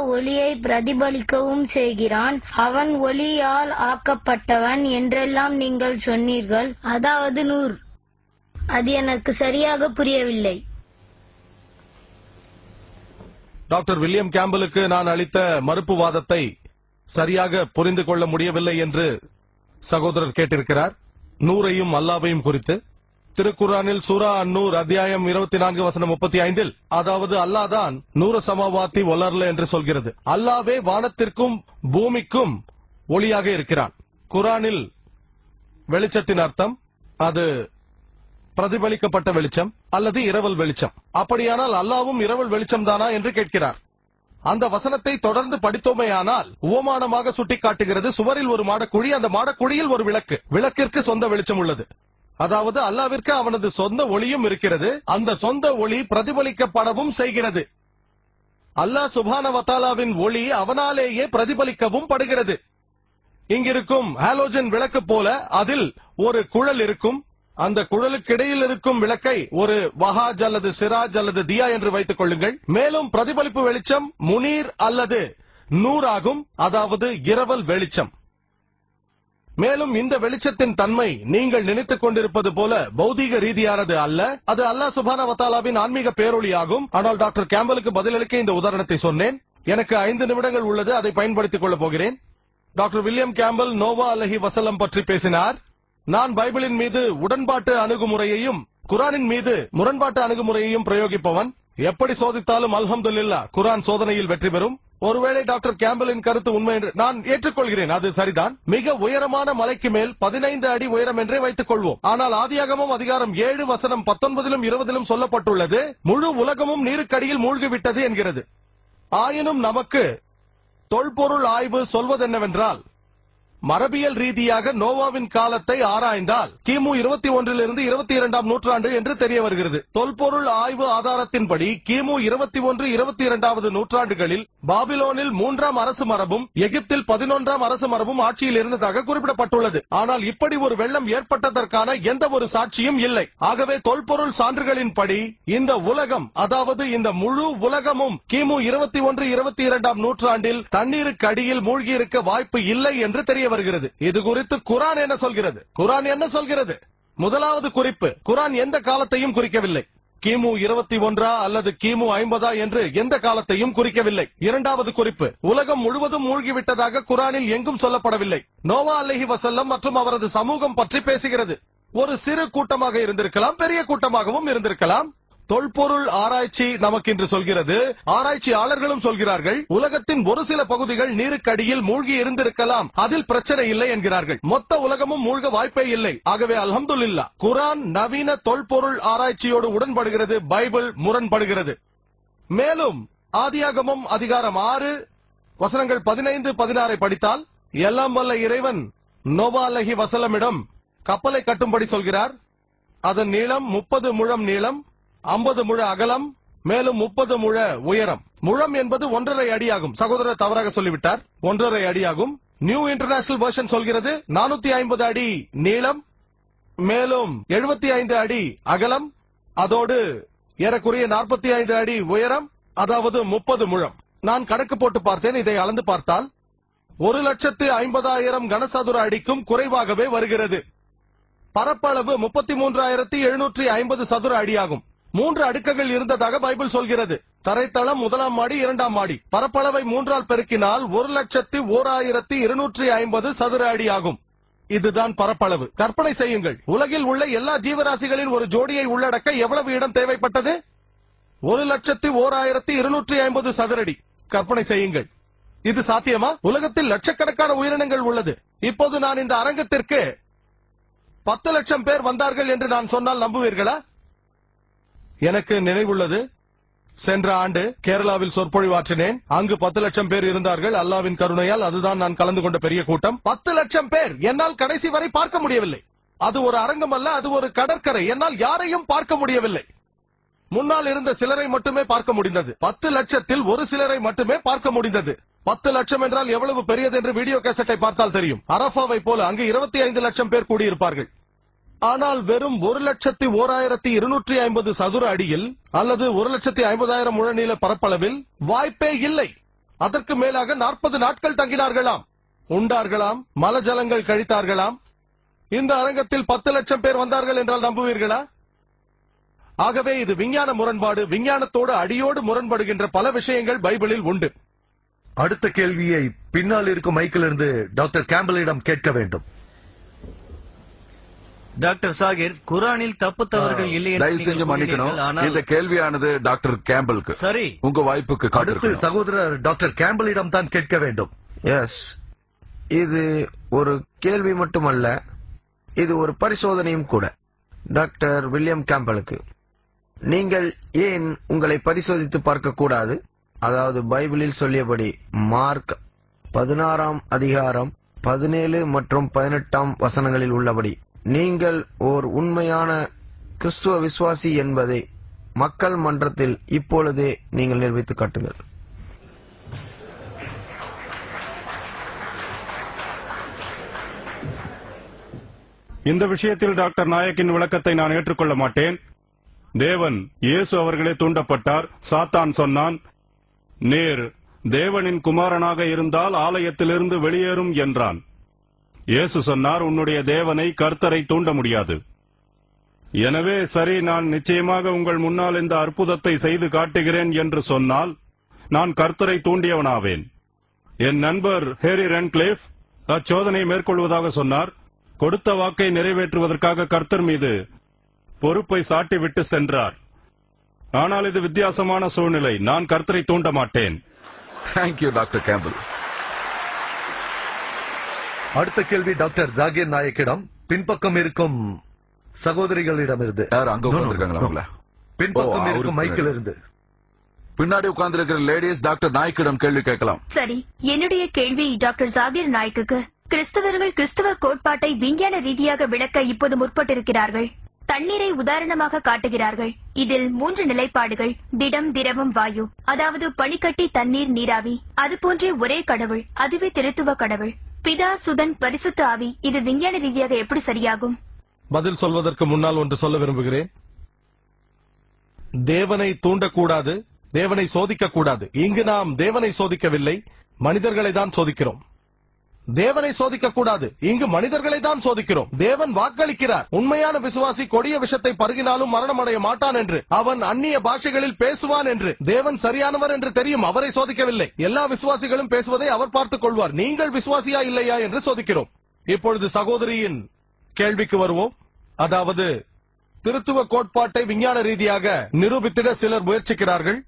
ஒளியை பிரதிபலிக்கவும் செய்கிறான். அவன் ஒளியால் ஆக்கப்பட்டவன் என்றெல்லாம் நீங்கள் சொன்னீர்கள். அதாவது நூர் அது எனக்கு சரியாக புரியவில்லை. டாக்டர் வில்லியம் கேம்பலுக்கு நான் அளித்த மறுப்பு வாதத்தை சரியாக புரிந்து கொள்ள முடியவில்லை என்று சகோதரர் கேட்டிருக்கிறார். நூறையும் அல்லாவையும் குறித்து. திருக்குறானில் சூரா அந்நூர் அத்தியாயம் இருபத்தி நான்கு வசனம் முப்பத்தி ஐந்தில் அதாவது அல்லாஹ் தான் நூறு சமவாத்தி ஒலர்ல என்று சொல்கிறது. அல்லாவே வானத்திற்கும் பூமிக்கும் ஒளியாக இருக்கிறான். குரானில் வெளிச்சத்தின் அர்த்தம் அது பிரதிபலிக்கப்பட்ட வெளிச்சம் அல்லது இரவல் வெளிச்சம். அப்படியானால் அல்லாவும் இரவல் வெளிச்சம் தானா என்று கேட்கிறார். அந்த வசனத்தை தொடர்ந்து படித்தோமேயானால் உவமானமாக சுட்டிக்காட்டுகிறது. சுவரில் ஒரு மாடக்குழி அந்த மாடக்குழியில் ஒரு விளக்கு. விளக்கிற்கு சொந்த வெளிச்சம் உள்ளது. அதாவது அல்லாவிற்கு அவனது சொந்த ஒளியும் இருக்கிறது. அந்த சொந்த ஒளி பிரதிபலிக்கப்படவும் செய்கிறது. அல்லாஹ் சுபான வத்தாலாவின் ஒளி அவனாலேயே பிரதிபலிக்கவும் படுகிறது. இங்கிருக்கும் ஹாலோஜன் விளக்கு போல அதில் ஒரு குழல் இருக்கும். அந்த குழலுக்கு இடையில் இருக்கும் விளக்கை ஒரு வஹாஜ் அல்லது சிராஜ் அல்லது தியா என்று வைத்துக் கொள்ளுங்கள். மேலும் பிரதிபலிப்பு வெளிச்சம் முனீர் அல்லது நூறாகும். அதாவது இரவல் வெளிச்சம். மேலும் இந்த வெளிச்சத்தின் தன்மை நீங்கள் நினைத்துக் கொண்டிருப்பது போல பௌதீக ரீதியானது அல்ல. அது அல்லா சுபான வத்தாலாவின் ஆன்மீக பேரொழியாகும் ஆனால் டாக்டர் கேம்பலுக்கு பதிலளிக்க இந்த உதாரணத்தை சொன்னேன். எனக்கு ஐந்து நிமிடங்கள் உள்ளது அதை பயன்படுத்திக் கொள்ளப் போகிறேன். டாக்டர் வில்லியம் கேம்பல் நோவா அலஹி வசல்லம் பற்றி பேசினார். நான் பைபிளின் மீது உடன்பாட்டு அணுகுமுறையையும் குரானின் மீது முரண்பாட்டு அணுகுமுறையையும் பிரயோகிப்பவன். எப்படி சோதித்தாலும் அல்ஹம்துலில்லா குரான் சோதனையில் வெற்றி பெறும். ஒருவேளை டாக்டர் கேம்பலின் கருத்து உண்மை என்று நான் ஏற்றுக்கொள்கிறேன். அது சரிதான். மிக உயரமான மலைக்கு மேல் பதினைந்து அடி உயரம் என்றே வைத்துக் கொள்வோம். ஆனால் ஆதியாகமும் அதிகாரம் ஏழு வசனம் பத்தொன்பதிலும் இருபதிலும் சொல்லப்பட்டுள்ளது முழு உலகமும் நீருக்கடியில் மூழ்கிவிட்டது என்கிறது. ஆயினும் நமக்கு தொல்பொருள் ஆய்வு சொல்வதென்னவென்றால் மரபியல் ரீதியாக நோவாவின் காலத்தை ஆராய்ந்தால் கிமு இருபத்தி ஒன்றிலிருந்து இருபத்தி இரண்டாம் நூற்றாண்டு என்று தெரிய வருகிறது. தொல்பொருள் ஆய்வு ஆதாரத்தின்படி கிமு இருபத்தி ஒன்று இருபத்தி இரண்டாவது நூற்றாண்டுகளில் பாபிலோனில் மூன்றாம் அரசு மரபும் எகிப்தில் பதினொன்றாம் அரசு மரபும் ஆட்சியில் இருந்ததாக குறிப்பிடப்பட்டுள்ளது. ஆனால் இப்படி ஒரு வெள்ளம் ஏற்பட்டதற்கான எந்த ஒரு சாட்சியும் இல்லை. ஆகவே தொல்பொருள் சான்றுகளின்படி இந்த உலகம் அதாவது இந்த முழு உலகமும் கிமு இருபத்தி ஒன்று இருபத்தி இரண்டாம் நூற்றாண்டில் தண்ணீருக்கு அடியில் மூழ்கியிருக்க வாய்ப்பு இல்லை என்று தெரிய வருகிறது. இது குறித்து குரான் என்ன சொல்கிறது? குரான் என்ன சொல்கிறது? முதலாவது குறிப்பு குரான் எந்த காலத்தையும் குறிக்கவில்லை. கிமு இருபத்தி ஒன்றா அல்லது கிமு ஐம்பதா என்று எந்த காலத்தையும் குறிக்கவில்லை. இரண்டாவது குறிப்பு உலகம் முழுவதும் மூழ்கிவிட்டதாக குரானில் எங்கும் சொல்லப்படவில்லை. நோவா அலஹி வசல்லம் மற்றும் அவரது சமூகம் பற்றி பேசுகிறது. ஒரு சிறு கூட்டமாக இருந்திருக்கலாம் பெரிய கூட்டமாகவும் இருந்திருக்கலாம். தொல்பொருள் ஆராய்ச்சி நமக்கு இன்று சொல்கிறது. ஆராய்ச்சியாளர்களும் சொல்கிறார்கள் உலகத்தின் ஒரு சில பகுதிகள் நீருக்கடியில் மூழ்கி இருந்திருக்கலாம் அதில் பிரச்சனை இல்லை என்கிறார்கள். மொத்த உலகமும் மூழ்க வாய்ப்பே இல்லை. ஆகவே அல்ஹம்துலில்லா குரான் நவீன தொல்பொருள் ஆராய்ச்சியோடு உடன்படுகிறது பைபிள் முரண்படுகிறது. மேலும் ஆதியாகமம் அதிகாரம் ஆறு வசனங்கள் பதினைந்து பதினாறை படித்தால் எல்லாம் வல்ல இறைவன் நோபா அலஹி வசலமிடம் கப்பலை கட்டும்படி சொல்கிறார். அதன் நீளம் முப்பது முழம் நீளம் ஐம்பது முழ அகலம் மேலும் முப்பது முழ உயரம். முழம் என்பது ஒன்றரை அடியாகும். சகோதரர் தவறாக சொல்லிவிட்டார். ஒன்றரை அடியாகும். நியூ இன்டர்நேஷனல் வெர்ஷன் சொல்கிறது நானூத்தி ஐம்பது அடி நீளம் மேலும் எழுபத்தி ஐந்து அடி அகலம் அதோடு ஏறக்குறைய நாற்பத்தி ஐந்து அடி உயரம் அதாவது முப்பது முழம். நான் கணக்கு போட்டு பார்த்தேன் இதை அளந்து பார்த்தால் ஒரு லட்சத்து ஐம்பதாயிரம் கனசதுர அடிக்கும் குறைவாகவே வருகிறது. பரப்பளவு முப்பத்தி மூன்றாயிரத்தி எழுநூற்றி ஐம்பது சதுர அடியாகும். மூன்று அடுக்குகள் இருந்ததாக பைபிள் சொல்கிறது. தரைத்தளம் முதலாம் மாடி இரண்டாம் மாடி. பரப்பளவை மூன்றால் பெருக்கினால் ஒரு லட்சத்தி ஓர் ஆயிரத்தி இருநூற்றி ஐம்பது சதுர அடி ஆகும். இதுதான் பரப்பளவு. கற்பனை செய்யுங்கள். உலகில் உள்ள எல்லா ஜீவராசிகளின் ஒரு ஜோடியை உள்ளடக்க எவ்வளவு இடம் தேவைப்பட்டது? ஒரு லட்சத்தி ஓர் ஆயிரத்தி இருநூற்றி ஐம்பது சதுரடி கற்பனை செய்யுங்கள். இது சாத்தியமா? உலகத்தில் லட்சக்கணக்கான உயிரினங்கள் உள்ளது. இப்போது நான் இந்த அரங்கத்திற்கு பத்து லட்சம் பேர் வந்தார்கள் என்று நான் சொன்னால் நம்புவீர்களா? எனக்கு நினைவுள்ளது. சென்ற ஆண்டு கேரளாவில் சொற்பொழிவாற்றினேன். அங்கு பத்து லட்சம் பேர் இருந்தார்கள். அல்லாவின் கருணையால் அதுதான் நான் கலந்து கொண்ட பெரிய கூட்டம். பத்து லட்சம் பேர் என்னால் கடைசி வரை பார்க்க முடியவில்லை. அது ஒரு அரங்கம் அல்ல அது ஒரு கடற்கரை. என்னால் யாரையும் பார்க்க முடியவில்லை. முன்னால் இருந்த சிலரை மட்டுமே பார்க்க முடிந்தது. பத்து லட்சத்தில் ஒரு சிலரை மட்டுமே பார்க்க முடிந்தது. பத்து லட்சம் என்றால் எவ்வளவு பெரியது என்று வீடியோ கேசட்டை பார்த்தால் தெரியும். அரபாவை போல அங்கு இருபத்தி ஐந்து லட்சம் பேர் கூடியிருப்பார்கள். ஆனால் வெறும் ஒரு லட்சத்தி ஓராயிரத்தி இருநூற்றி ஐம்பது சதுர அடியில் அல்லது ஒரு லட்சத்தி ஐம்பதாயிரம் முழநீள பரப்பளவில் வாய்ப்பே இல்லை. அதற்கு மேலாக நாற்பது நாட்கள் தங்கினார்களாம். உண்டார்களாம் மலஜலங்கள் கழித்தார்களாம். இந்த அரங்கத்தில் பத்து லட்சம் பேர் வந்தார்கள் என்றால் நம்புவீர்களா? ஆகவே இது விஞ்ஞான முரண்பாடு. விஞ்ஞானத்தோடு அடியோடு முரண்படுகின்ற பல விஷயங்கள் பைபிளில் உண்டு. அடுத்த கேள்வியை பின்னால் இருக்கும் மைக்கிலிருந்து டாக்டர் கேம்பலிடம் கேட்க வேண்டும். டாக்டர் சாகிர் குரானில் தப்பு தவறுகள் இல்லை தயவு செஞ்சு மன்னிக்கணும். இந்த கேள்வியானது டாக்டர் கேம்பலுக்கு சரி. உங்க வாய்ப்புக்கு அடுத்து காத்திருக்கணும் சகோதரர் டாக்டர் கேம்பலிடம் தான் கேட்க வேண்டும். எஸ் இது ஒரு கேள்வி மட்டுமல்ல இது ஒரு பரிசோதனையும் கூட. டாக்டர் வில்லியம் கேம்பலுக்கு நீங்கள் ஏன் உங்களை பரிசோதித்து பார்க்க கூடாது? அதாவது பைபிளில் சொல்லியபடி மார்க் பதினாறாம் அதிகாரம் பதினேழு மற்றும் பதினெட்டாம் வசனங்களில் உள்ளபடி. நீங்கள் ஓர் உண்மையான கிறிஸ்துவ விசுவாசி என்பதை மக்கள் மன்றத்தில் இப்பொழுதே நீங்கள் நிரூபித்து காட்டுங்கள். இந்த விஷயத்தில் டாக்டர் நாயக்கின் விளக்கத்தை நான் ஏற்றுக்கொள்ள மாட்டேன். தேவன் இயேசு அவர்களே தூண்டப்பட்டார். சாத்தான் சொன்னான் நேர் தேவனின் குமாரனாக இருந்தால் ஆலயத்திலிருந்து வெளியேறும் என்றான். இயேசு சொன்னார் உன்னுடைய தேவனை கர்த்தரை தூண்ட முடியாது. எனவே சரி நான் நிச்சயமாக உங்கள் முன்னால் இந்த அற்புதத்தை செய்து காட்டுகிறேன் என்று சொன்னால் நான் கர்த்தரை தூண்டியவனாவேன். என் நண்பர் ஹேரி ரென்க்ளேஃப் அச்சோதனை மேற்கொள்வதாக சொன்னார் கொடுத்த வாக்கை நிறைவேற்றுவதற்காக கர்த்தர் மீது பொறுப்பை சாட்டிவிட்டு சென்றார். ஆனால் இது வித்தியாசமான சூழ்நிலை. நான் கர்த்தரை தூண்ட மாட்டேன். தேங்க்யூ டாக்டர் கேம்பல் அடுத்த கேள்வி டாக்டர் ஜாகீர் நாயக்கிடம். பின்பக்கம் இருக்கும் சகோதரிகளிடமிருந்து. யார் அங்க No, no, உட்கார்ந்திருக்காங்களா no. அவங்கள? பின்பக்கம் இருக்கும் அவருக்கு மைக்கிலிருந்து பின்னாடி உட்கார்ந்திருக்கிற லேடிஸ் டாக்டர் நாய்க்கிடம் கேள்வி கேட்கலாம். சரி என்னுடைய கேள்வி டாக்டர் ஜாகிர் நாய்க்கு கிறிஸ்தவர்கள் கிறிஸ்தவ கோட்பாட்டை விஞ்ஞான ரீதியாக விளக்க இப்போது முற்பட்டிருக்கிறார்கள். தண்ணீரை உதாரணமாக காட்டுகிறார்கள். இதில் மூன்று நிலைப்பாடுகள். திடம் திரவம் வாயு. அதாவது பனிக்கட்டி தண்ணீர் நீராவி. அது போன்றே ஒரே கடவுள். அதுவே திருத்துவ கடவுள். பிதா சுதன் பரிசுத்த ஆவி இது விஞ்ஞான ரீதியாக எப்படி சரியாகும்? பதில் சொல்வதற்கு முன்னால் ஒன்று சொல்ல விரும்புகிறேன். தேவனை தூண்டக்கூடாது தேவனை சோதிக்க கூடாது இங்கு நாம் தேவனை சோதிக்கவில்லை மனிதர்களை தான் சோதிக்கிறோம். தேவனை சோதிக்க கூடாது இங்கு மனிதர்களை தான் சோதிக்கிறோம். தேவன் வாக்களிக்கிறார். உண்மையான விசுவாசி கொடிய விஷத்தை பருகினாலும் மரணமடைய மாட்டான் என்று. அவன் அந்நிய பாஷைகளில் பேசுவான் என்று. தேவன் சரியானவர் என்று தெரியும். அவரை சோதிக்கவில்லை. எல்லா விசுவாசிகளும் பேசுவதை அவர் பார்த்துக் கொள்வார். நீங்கள் விசுவாசியா இல்லையா என்று சோதிக்கிறோம். இப்பொழுது சகோதரியின் கேள்விக்கு வருவோம். அதாவது திருத்துவ கோட்பாட்டை விஞ்ஞான ரீதியாக நிரூபித்திட சிலர் முயற்சிக்கிறார்கள்.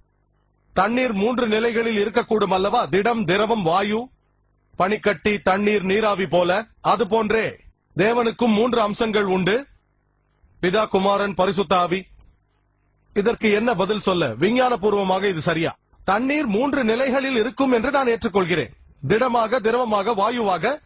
தண்ணீர் மூன்று நிலைகளில் இருக்கக்கூடும் அல்லவா? திடம் திரவம் வாயு. பனிக்கட்டி தண்ணீர் நீராவி போல அது போன்றே தேவனுக்கும் மூன்று அம்சங்கள் உண்டு. பிதா குமாரன் பரிசுத்தாவி. இதற்கு என்ன பதில் சொல்ல? விஞ்ஞான பூர்வமாக இது சரியா? தண்ணீர் மூன்று நிலைகளில் இருக்கும் என்று நான் ஏற்றுக்கொள்கிறேன். திடமாக திரவமாக வாயுவாக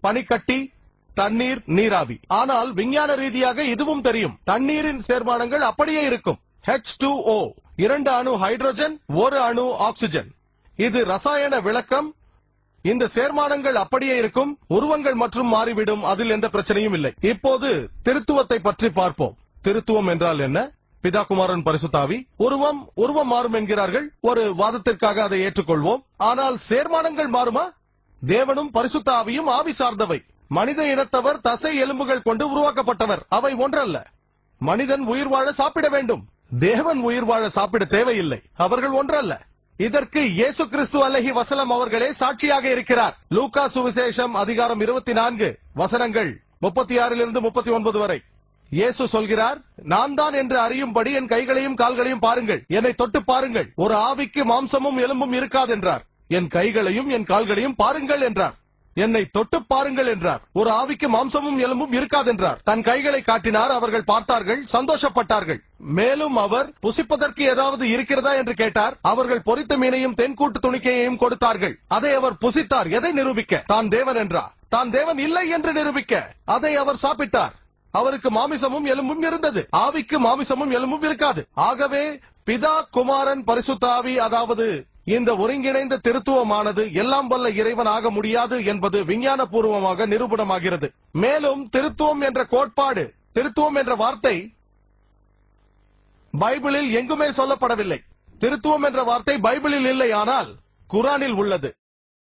பனிக்கட்டி தண்ணீர் நீராவி. ஆனால் விஞ்ஞான ரீதியாக இதுவும் தெரியும். தண்ணீரின் சேர்மானங்கள் அப்படியே இருக்கும். H2O இரண்டு அணு ஹைட்ரஜன் ஒரு அணு ஆக்சிஜன் இது ரசாயன விளக்கம் இந்த சேர்மானங்கள் அப்படியே இருக்கும் உருவங்கள் மற்றும் மாறிவிடும் அதில் எந்த பிரச்சனையும் இல்லை. இப்போது திருத்துவத்தை பற்றி பார்ப்போம். திருத்துவம் என்றால் என்ன? பிதாகுமாரன் பரிசுத்தாவி உருவம் உருவம் மாறும் என்கிறார்கள் ஒரு வாதத்திற்காக அதை ஏற்றுக்கொள்வோம். ஆனால் சேர்மானங்கள் மாறுமா? தேவனும் பரிசுத்தாவியும் ஆவி சார்ந்தவை. மனித இனத்தவர் தசை எலும்புகள் கொண்டு உருவாக்கப்பட்டவர் அவை ஒன்றல்ல. மனிதன் உயிர் வாழ சாப்பிட வேண்டும். தேவன் உயிர் வாழ சாப்பிட தேவையில்லை அவர்கள் ஒன்றல்ல. இதற்கு இயேசு கிறிஸ்து அல்லஹி வசலம் அவர்களே சாட்சியாக இருக்கிறார். லூகா சுவிசேஷம் அதிகாரம் இருபத்தி நான்கு வசனங்கள் முப்பத்தி ஆறிலிருந்து முப்பத்தி ஒன்பது வரை. இயேசு சொல்கிறார் நான் தான் என்று அறியும்படி என் கைகளையும் கால்களையும் பாருங்கள். என்னை தொட்டு பாருங்கள். ஒரு ஆவிக்கு மாம்சமும் எலும்பும் இருக்காது என்றார். என் கைகளையும் என் கால்களையும் பாருங்கள் என்றார். என்னை தொட்டு பாருங்கள் என்றார். ஒரு ஆவிக்கு மாம்சமும் எலும்பும் இருக்காதென்றார் தன் கைகளை காட்டினார் அவர்கள் பார்த்தார்கள் சந்தோஷப்பட்டார்கள். மேலும் அவர் புசிப்பதற்கு ஏதாவது இருக்கிறதா என்று கேட்டார். அவர்கள் பொரித்த மீனையும் தென்கூட்டு துணிக்கையையும் கொடுத்தார்கள். அதை அவர் புசித்தார். எதை நிரூபிக்க? தான் தேவன் என்றார் தான் தேவன் இல்லை என்று நிரூபிக்க. அதை அவர் சாப்பிட்டார். அவருக்கு மாமிசமும் எலும்பும் இருந்தது. ஆவிக்கு மாமிசமும் எலும்பும் இருக்காது. ஆகவே பிதா குமாரன் பரிசுத்தாவி அதாவது இந்த ஒருங்கிணைந்த திருத்துவமானது எல்லாம் வல்ல இறைவன் ஆக முடியாது என்பது விஞ்ஞான பூர்வமாக நிரூபணமாகிறது. மேலும் திருத்துவம் என்ற கோட்பாடு திருத்துவம் என்ற வார்த்தை பைபிளில் எங்குமே சொல்லப்படவில்லை. திருத்துவம் என்ற வார்த்தை பைபிளில் இல்லை ஆனால் குரானில் உள்ளது.